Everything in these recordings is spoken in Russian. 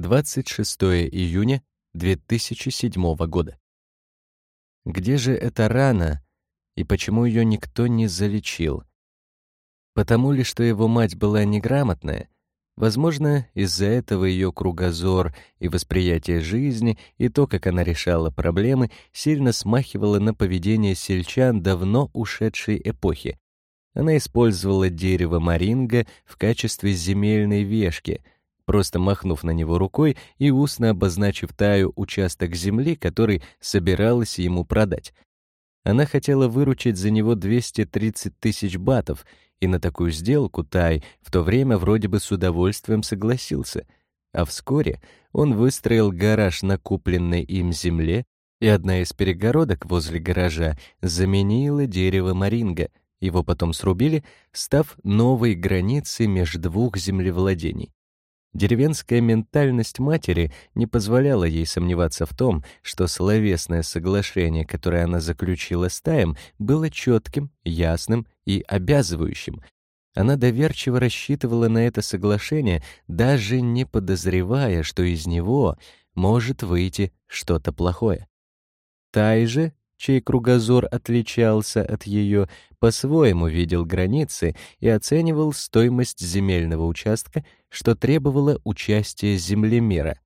26 июня 2007 года. Где же эта рана и почему ее никто не залечил? Потому ли, что его мать была неграмотная? Возможно, из-за этого ее кругозор и восприятие жизни, и то, как она решала проблемы, сильно смахивало на поведение сельчан давно ушедшей эпохи. Она использовала дерево маринга в качестве земельной вешки, просто махнув на него рукой и устно обозначив Таю участок земли, который собиралась ему продать. Она хотела выручить за него 230 тысяч батов — и на такую сделку Тай в то время вроде бы с удовольствием согласился. А вскоре он выстроил гараж на купленной им земле, и одна из перегородок возле гаража заменила дерево маринга. Его потом срубили, став новой границей между двух землевладений. Деревенская ментальность матери не позволяла ей сомневаться в том, что словесное соглашение, которое она заключила с Таем, было четким, ясным и обязывающим. Она доверчиво рассчитывала на это соглашение, даже не подозревая, что из него может выйти что-то плохое. Тай же чей кругозор отличался от ее, по-своему видел границы и оценивал стоимость земельного участка, что требовало участия землемера.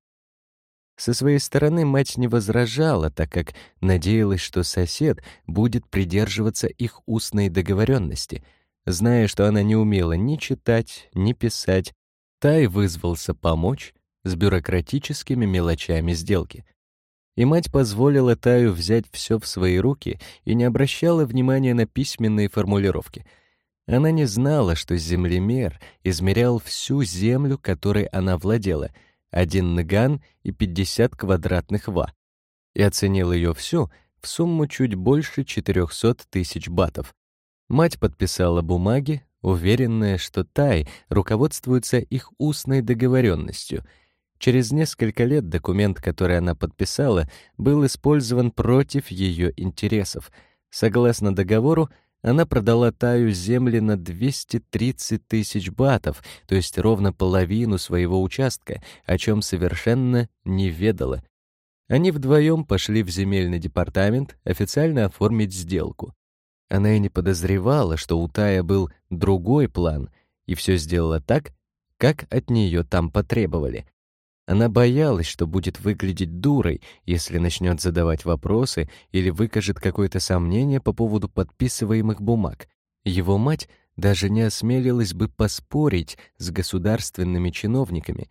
Со своей стороны мать не возражала, так как надеялась, что сосед будет придерживаться их устной договоренности. Зная, что она не умела ни читать, ни писать, Тай вызвался помочь с бюрократическими мелочами сделки — и мать позволила Таю взять все в свои руки и не обращала внимания на письменные формулировки. Она не знала, что землемер измерял всю землю, которой она владела, один наган и 50 квадратных ва, и оценил ее всю в сумму чуть больше 400 тысяч батов. Мать подписала бумаги, уверенная, что Тай руководствуется их устной договоренностью — Через несколько лет документ, который она подписала, был использован против ее интересов. Согласно договору, она продала Таю земли на 230 тысяч батов, то есть ровно половину своего участка, о чем совершенно не ведала. Они вдвоем пошли в земельный департамент официально оформить сделку. Она и не подозревала, что у Тая был другой план, и все сделала так, как от нее там потребовали. Она боялась, что будет выглядеть дурой, если начнет задавать вопросы или выкажет какое-то сомнение по поводу подписываемых бумаг. Его мать даже не осмелилась бы поспорить с государственными чиновниками.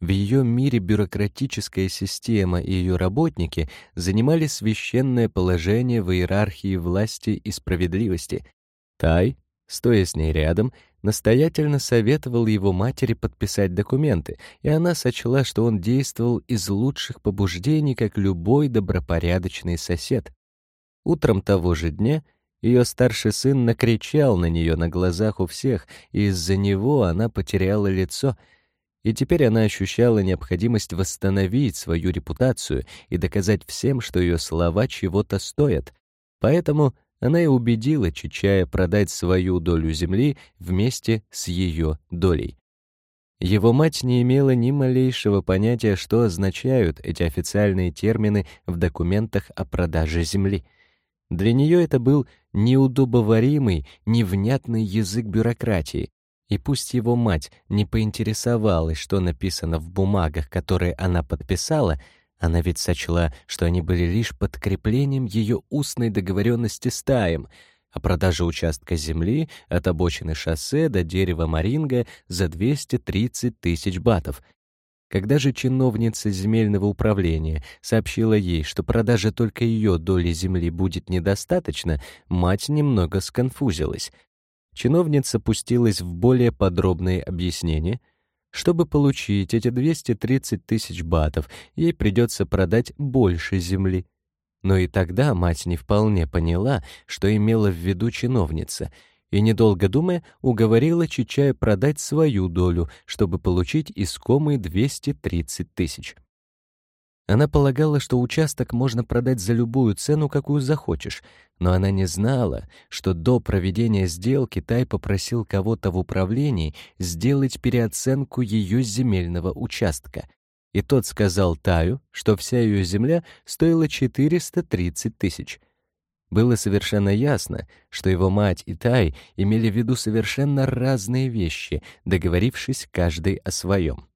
В ее мире бюрократическая система и ее работники занимали священное положение в иерархии власти и справедливости. Тай, стоя с ней рядом, настоятельно советовал его матери подписать документы, и она сочла, что он действовал из лучших побуждений, как любой добропорядочный сосед. Утром того же дня ее старший сын накричал на нее на глазах у всех, и из-за него она потеряла лицо — и теперь она ощущала необходимость восстановить свою репутацию и доказать всем, что ее слова чего-то стоят. Поэтому она и убедила Чичая продать свою долю земли вместе с ее долей. Его мать не имела ни малейшего понятия, что означают эти официальные термины в документах о продаже земли. Для нее это был неудобоваримый, невнятный язык бюрократии, и пусть его мать не поинтересовалась, что написано в бумагах, которые она подписала, она ведь сочла, что они были лишь подкреплением ее устной договоренности с Таем о продаже участка земли от обочины шоссе до дерева Маринга за 230 тысяч батов. Когда же чиновница земельного управления сообщила ей, что продажа только ее доли земли будет недостаточно, мать немного сконфузилась. Чиновница пустилась в более подробные объяснения — чтобы получить эти 230 тысяч батов, ей придется продать больше земли. Но и тогда мать не вполне поняла, что имела в виду чиновница, и, недолго думая, уговорила Чичая продать свою долю, чтобы получить искомые 230 тысяч. Она полагала, что участок можно продать за любую цену, какую захочешь, но она не знала, что до проведения сделки Тай попросил кого-то в управлении сделать переоценку ее земельного участка. и тот сказал Таю, что вся ее земля стоила 430 тысяч. Было совершенно ясно, что его мать и Тай имели в виду совершенно разные вещи, договорившись каждый о своем.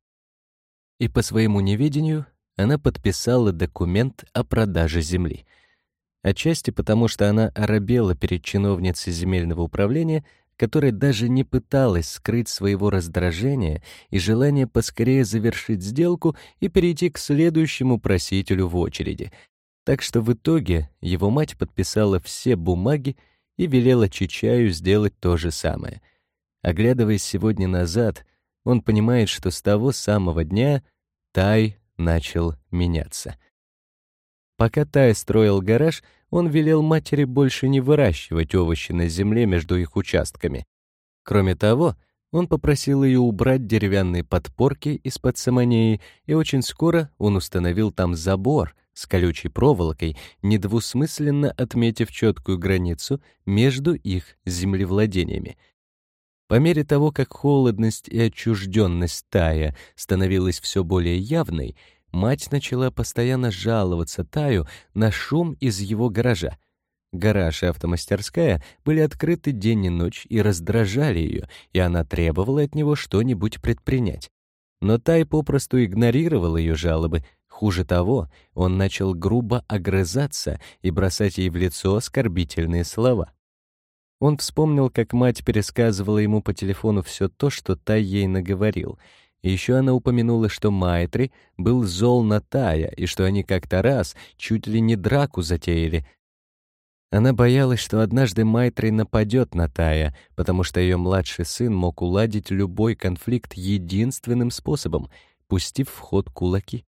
И по своему неведению она подписала документ о продаже земли. Отчасти потому, что она оробела перед чиновницей земельного управления, которая даже не пыталась скрыть своего раздражения и желания поскорее завершить сделку и перейти к следующему просителю в очереди. Так что в итоге его мать подписала все бумаги и велела Чичаю сделать то же самое. Оглядываясь сегодня назад, он понимает, что с того самого дня Тай начал меняться. Пока Тай строил гараж, он велел матери больше не выращивать овощи на земле между их участками. Кроме того, он попросил ее убрать деревянные подпорки из-под самонеи, и очень скоро он установил там забор с колючей проволокой, недвусмысленно отметив четкую границу между их землевладениями. По мере того, как холодность и отчужденность Тая становилась все более явной, Мать начала постоянно жаловаться Таю на шум из его гаража. Гараж и автомастерская были открыты день и ночь и раздражали ее, и она требовала от него что-нибудь предпринять. Но Тай попросту игнорировал ее жалобы. Хуже того, он начал грубо огрызаться и бросать ей в лицо оскорбительные слова. Он вспомнил, как мать пересказывала ему по телефону все то, что Тай ей наговорил — и еще она упомянула, что Майтри был зол на Тая, и что они как-то раз чуть ли не драку затеяли. Она боялась, что однажды Майтри нападет на Тая, потому что ее младший сын мог уладить любой конфликт единственным способом — пустив в ход кулаки.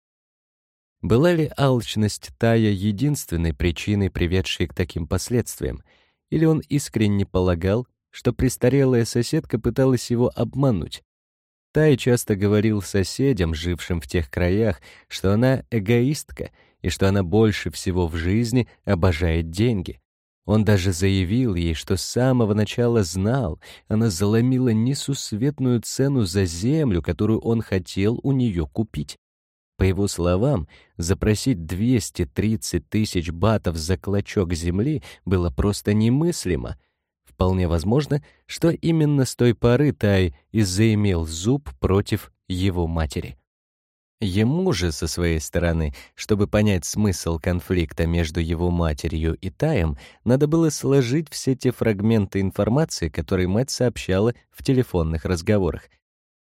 Была ли алчность Тая единственной причиной, приведшей к таким последствиям? Или он искренне полагал, что престарелая соседка пыталась его обмануть? Тай часто говорил соседям, жившим в тех краях, что она эгоистка и что она больше всего в жизни обожает деньги. Он даже заявил ей, что с самого начала знал, она заломила несусветную цену за землю, которую он хотел у нее купить. По его словам, запросить 230 тысяч батов за клочок земли было просто немыслимо — Вполне возможно, что именно с той поры Тай и заимел зуб против его матери. Ему же, со своей стороны, чтобы понять смысл конфликта между его матерью и Таем, надо было сложить все те фрагменты информации, которые мать сообщала в телефонных разговорах.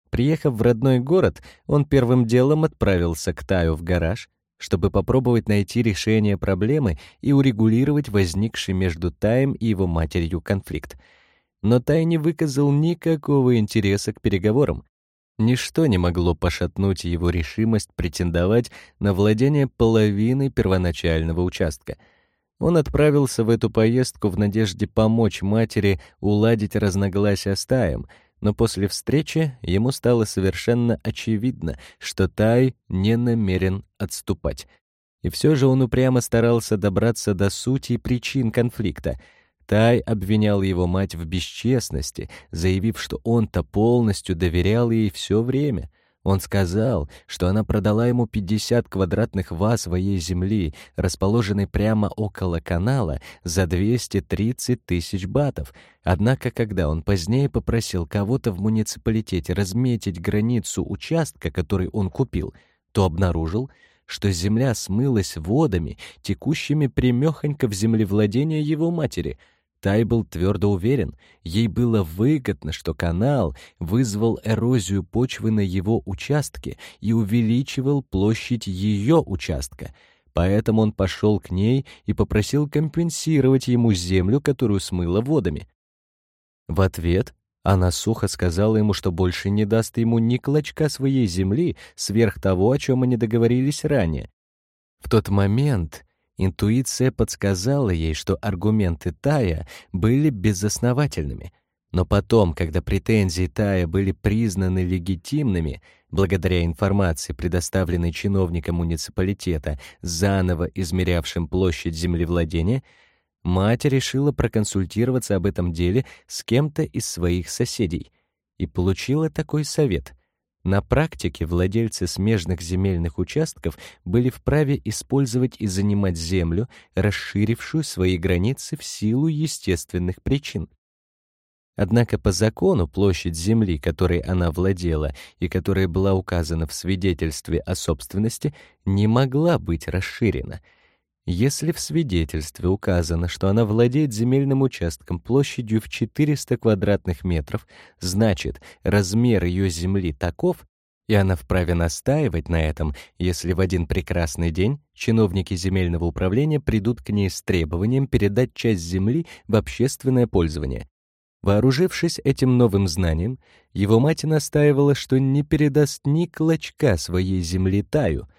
Приехав в родной город, он первым делом отправился к Таю в гараж, чтобы попробовать найти решение проблемы и урегулировать возникший между Таем и его матерью конфликт. Но Тай не выказал никакого интереса к переговорам. Ничто не могло пошатнуть его решимость претендовать на владение половиной первоначального участка. Он отправился в эту поездку в надежде помочь матери уладить разногласия с Таем — но после встречи ему стало совершенно очевидно, что Тай не намерен отступать. И все же он упрямо старался добраться до сути причин конфликта. Тай обвинял его мать в бесчестности, заявив, что он-то полностью доверял ей все время — он сказал, что она продала ему 50 квадратных ваз своей земли, расположенной прямо около канала, за 230 тысяч батов. Однако, когда он позднее попросил кого-то в муниципалитете разметить границу участка, который он купил, то обнаружил, что земля смылась водами, текущими примехонько в землевладение его матери — Тай был твердо уверен, ей было выгодно, что канал вызвал эрозию почвы на его участке и увеличивал площадь ее участка. Поэтому он пошел к ней и попросил компенсировать ему землю, которую смыло водами. В ответ она сухо сказала ему, что больше не даст ему ни клочка своей земли сверх того, о чем они договорились ранее. В тот момент Интуиция подсказала ей, что аргументы Тая были безосновательными. Но потом, когда претензии Тая были признаны легитимными, благодаря информации, предоставленной чиновникам муниципалитета, заново измерявшим площадь землевладения, мать решила проконсультироваться об этом деле с кем-то из своих соседей и получила такой совет. На практике владельцы смежных земельных участков были вправе использовать и занимать землю, расширившую свои границы в силу естественных причин. Однако по закону площадь земли, которой она владела и которая была указана в свидетельстве о собственности, не могла быть расширена — если в свидетельстве указано, что она владеет земельным участком площадью в 400 квадратных метров, значит, размер ее земли таков, и она вправе настаивать на этом, если в один прекрасный день чиновники земельного управления придут к ней с требованием передать часть земли в общественное пользование. Вооружившись этим новым знанием, его мать настаивала, что не передаст ни клочка своей земли Таю —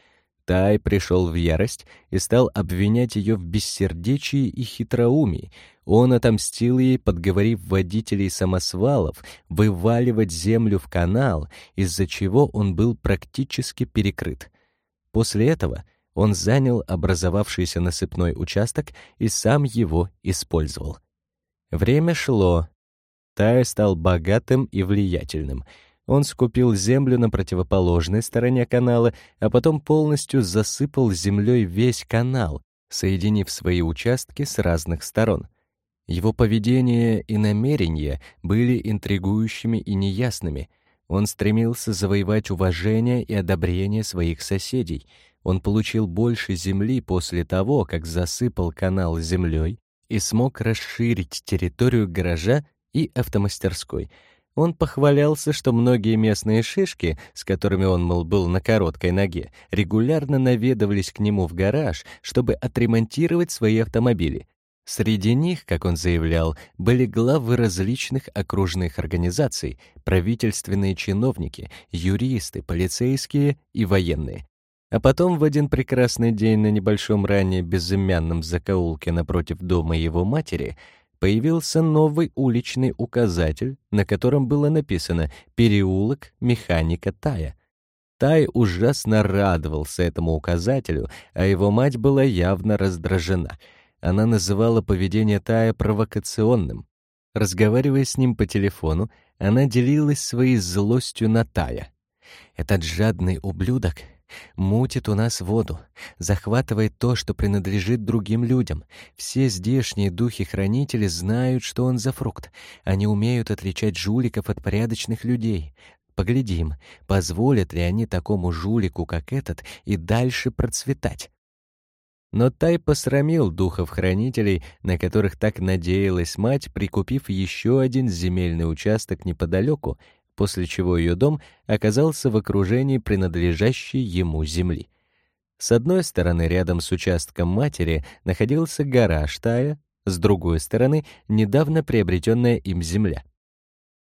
Тай пришел в ярость и стал обвинять ее в бессердечии и хитроумии. Он отомстил ей, подговорив водителей самосвалов вываливать землю в канал, из-за чего он был практически перекрыт. После этого он занял образовавшийся насыпной участок и сам его использовал. Время шло. Тай стал богатым и влиятельным — он скупил землю на противоположной стороне канала, а потом полностью засыпал землей весь канал, соединив свои участки с разных сторон. Его поведение и намерения были интригующими и неясными. Он стремился завоевать уважение и одобрение своих соседей. Он получил больше земли после того, как засыпал канал землей и смог расширить территорию гаража и автомастерской — он похвалялся, что многие местные шишки, с которыми он, мол, был на короткой ноге, регулярно наведывались к нему в гараж, чтобы отремонтировать свои автомобили. Среди них, как он заявлял, были главы различных окружных организаций, правительственные чиновники, юристы, полицейские и военные. А потом в один прекрасный день на небольшом ранее безымянном закоулке напротив дома его матери — появился новый уличный указатель, на котором было написано «Переулок механика Тая». Тай ужасно радовался этому указателю, а его мать была явно раздражена. Она называла поведение Тая провокационным. Разговаривая с ним по телефону, она делилась своей злостью на Тая. «Этот жадный ублюдок Мутит у нас воду, захватывает то, что принадлежит другим людям. Все здешние духи-хранители знают, что он за фрукт. Они умеют отличать жуликов от порядочных людей. Поглядим, позволят ли они такому жулику, как этот, и дальше процветать. Но Тай посрамил духов-хранителей, на которых так надеялась мать, прикупив еще один земельный участок неподалеку, после чего ее дом оказался в окружении принадлежащей ему земли. С одной стороны, рядом с участком матери находился гараж Тая, с другой стороны — недавно приобретенная им земля.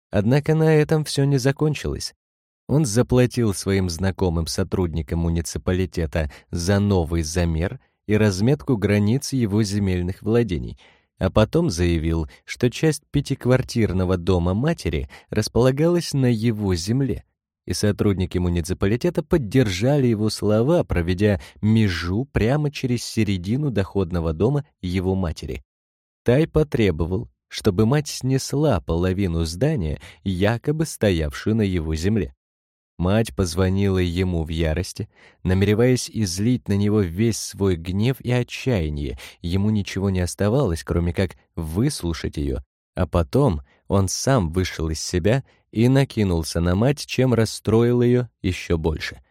Однако на этом все не закончилось. Он заплатил своим знакомым сотрудникам муниципалитета за новый замер и разметку границ его земельных владений — а потом заявил, что часть пятиквартирного дома матери располагалась на его земле, и сотрудники муниципалитета поддержали его слова, проведя межу прямо через середину доходного дома его матери. Тай потребовал, чтобы мать снесла половину здания, якобы стоявшую на его земле. Мать позвонила ему в ярости, намереваясь излить на него весь свой гнев и отчаяние. Ему ничего не оставалось, кроме как выслушать ее. А потом он сам вышел из себя и накинулся на мать, чем расстроил ее еще больше.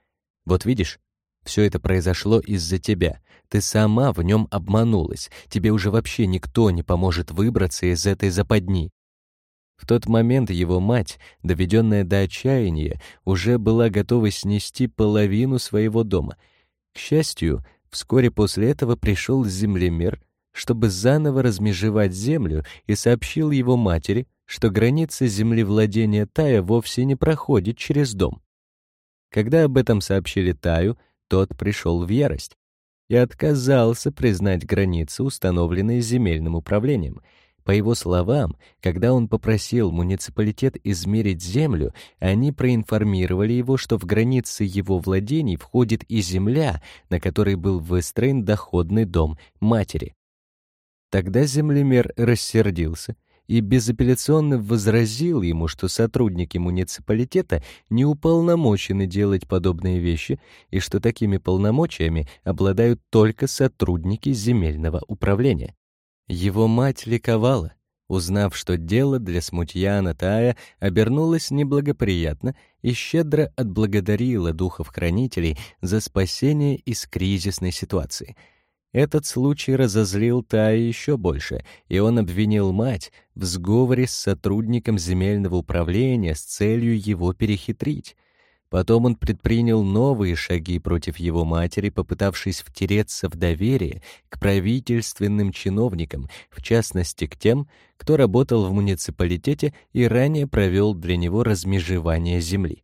«Вот видишь, все это произошло из-за тебя. Ты сама в нем обманулась. Тебе уже вообще никто не поможет выбраться из этой западни. В тот момент его мать, доведенная до отчаяния, уже была готова снести половину своего дома. К счастью, вскоре после этого пришел землемер, чтобы заново размежевать землю, и сообщил его матери, что граница землевладения Тая вовсе не проходит через дом. Когда об этом сообщили Таю, тот пришел в ярость и отказался признать границы, установленные земельным управлением — по его словам, когда он попросил муниципалитет измерить землю, они проинформировали его, что в границы его владений входит и земля, на которой был выстроен доходный дом матери. Тогда землемер рассердился и безапелляционно возразил ему, что сотрудники муниципалитета не уполномочены делать подобные вещи и что такими полномочиями обладают только сотрудники земельного управления. Его мать ликовала, узнав, что дело для смутьяна Тая обернулось неблагоприятно и щедро отблагодарила духов-хранителей за спасение из кризисной ситуации — этот случай разозлил Тая еще больше, и он обвинил мать в сговоре с сотрудником земельного управления с целью его перехитрить. Потом он предпринял новые шаги против его матери, попытавшись втереться в доверие к правительственным чиновникам, в частности к тем, кто работал в муниципалитете и ранее провел для него размежевание земли.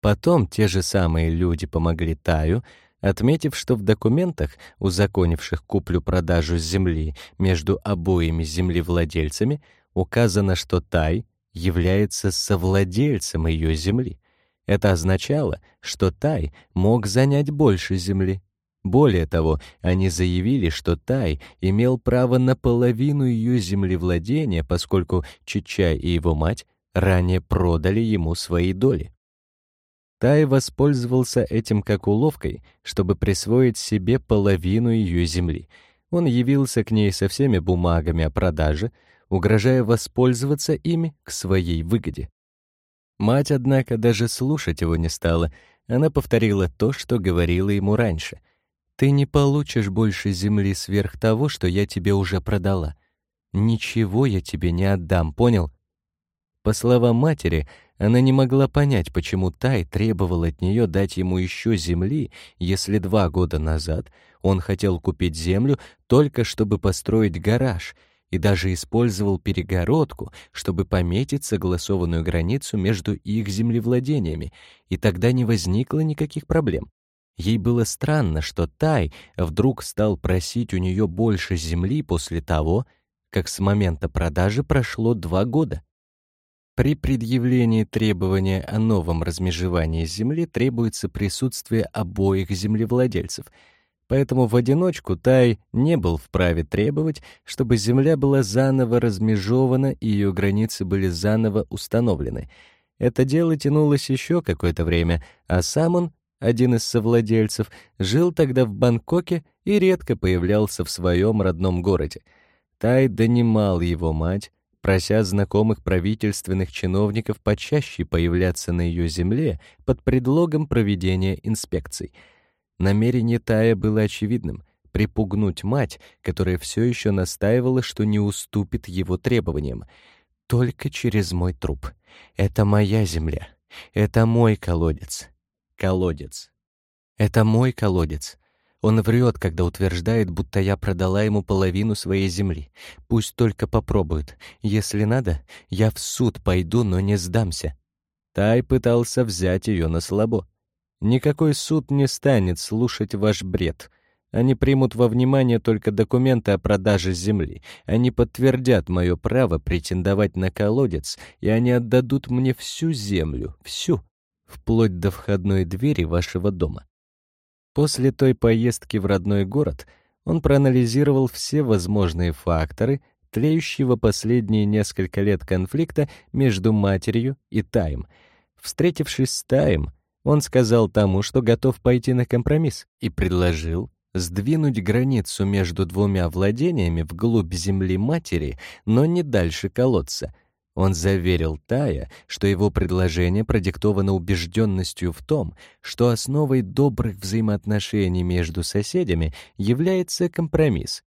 Потом те же самые люди помогли Таю, отметив, что в документах, узаконивших куплю-продажу земли между обоими землевладельцами, указано, что Тай является совладельцем ее земли. Это означало, что Тай мог занять больше земли. Более того, они заявили, что Тай имел право на половину ее землевладения, поскольку Чичай и его мать ранее продали ему свои доли. Тай воспользовался этим как уловкой, чтобы присвоить себе половину ее земли. Он явился к ней со всеми бумагами о продаже, угрожая воспользоваться ими к своей выгоде. Мать, однако, даже слушать его не стала. Она повторила то, что говорила ему раньше. «Ты не получишь больше земли сверх того, что я тебе уже продала. Ничего я тебе не отдам, понял?» По словам матери, она не могла понять, почему Тай требовал от нее дать ему еще земли, если два года назад он хотел купить землю только чтобы построить гараж и даже использовал перегородку, чтобы пометить согласованную границу между их землевладениями, и тогда не возникло никаких проблем. Ей было странно, что Тай вдруг стал просить у нее больше земли после того, как с момента продажи прошло два года. При предъявлении требования о новом размежевании земли требуется присутствие обоих землевладельцев, поэтому в одиночку Тай не был вправе требовать, чтобы земля была заново размежована и ее границы были заново установлены. Это дело тянулось еще какое-то время, а сам он, один из совладельцев, жил тогда в Бангкоке и редко появлялся в своем родном городе. Тай донимал его мать, прося знакомых правительственных чиновников почаще появляться на ее земле под предлогом проведения инспекций. Намерение Тая было очевидным — припугнуть мать, которая все еще настаивала, что не уступит его требованиям. «Только через мой труп. Это моя земля. Это мой колодец. Колодец. Это мой колодец. Он врет, когда утверждает, будто я продала ему половину своей земли. Пусть только попробует. Если надо, я в суд пойду, но не сдамся. Тай пытался взять ее на слабо. Никакой суд не станет слушать ваш бред. Они примут во внимание только документы о продаже земли. Они подтвердят мое право претендовать на колодец, и они отдадут мне всю землю, всю, вплоть до входной двери вашего дома. После той поездки в родной город он проанализировал все возможные факторы тлеющего последние несколько лет конфликта между матерью и Таем. Встретившись с Таем, он сказал тому, что готов пойти на компромисс, и предложил сдвинуть границу между двумя владениями вглубь земли матери, но не дальше колодца — он заверил Тая, что его предложение продиктовано убежденностью в том, что основой добрых взаимоотношений между соседями является компромисс.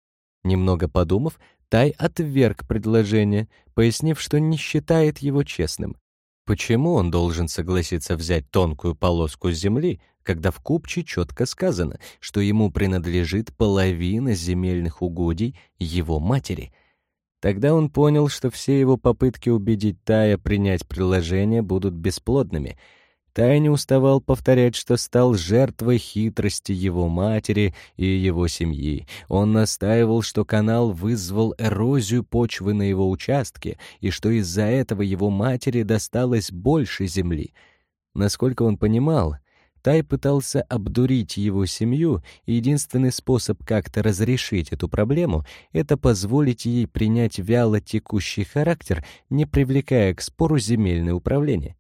Немного подумав, Тай отверг предложение, пояснив, что не считает его честным. Почему он должен согласиться взять тонкую полоску земли, когда в купче четко сказано, что ему принадлежит половина земельных угодий его матери — Тогда он понял, что все его попытки убедить Тая принять приложение будут бесплодными. Тай не уставал повторять, что стал жертвой хитрости его матери и его семьи. Он настаивал, что канал вызвал эрозию почвы на его участке, и что из-за этого его матери досталось больше земли. Насколько он понимал, Тай пытался обдурить его семью, и единственный способ как-то разрешить эту проблему — это позволить ей принять вяло текущий характер, не привлекая к спору земельное управление.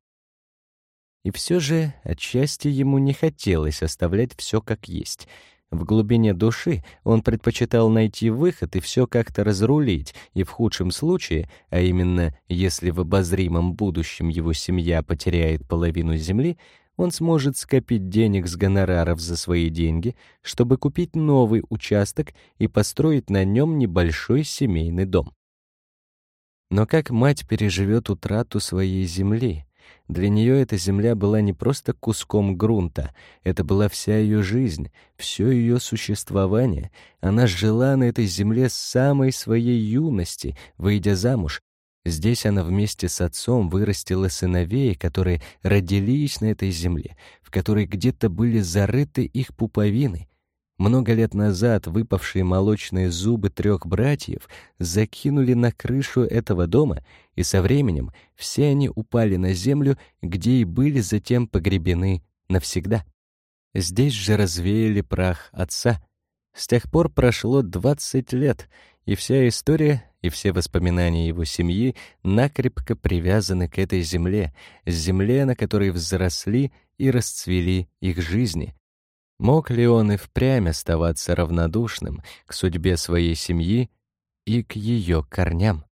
И все же отчасти ему не хотелось оставлять все как есть. В глубине души он предпочитал найти выход и все как-то разрулить, и в худшем случае, а именно если в обозримом будущем его семья потеряет половину земли, он сможет скопить денег с гонораров за свои деньги, чтобы купить новый участок и построить на нем небольшой семейный дом. Но как мать переживет утрату своей земли? Для нее эта земля была не просто куском грунта, это была вся ее жизнь, все ее существование. Она жила на этой земле с самой своей юности, выйдя замуж, Здесь она вместе с отцом вырастила сыновей, которые родились на этой земле, в которой где-то были зарыты их пуповины. Много лет назад выпавшие молочные зубы трех братьев закинули на крышу этого дома, и со временем все они упали на землю, где и были затем погребены навсегда. Здесь же развеяли прах отца. С тех пор прошло двадцать лет, и вся история и все воспоминания его семьи накрепко привязаны к этой земле, земле, на которой взросли и расцвели их жизни. Мог ли он и впрямь оставаться равнодушным к судьбе своей семьи и к ее корням?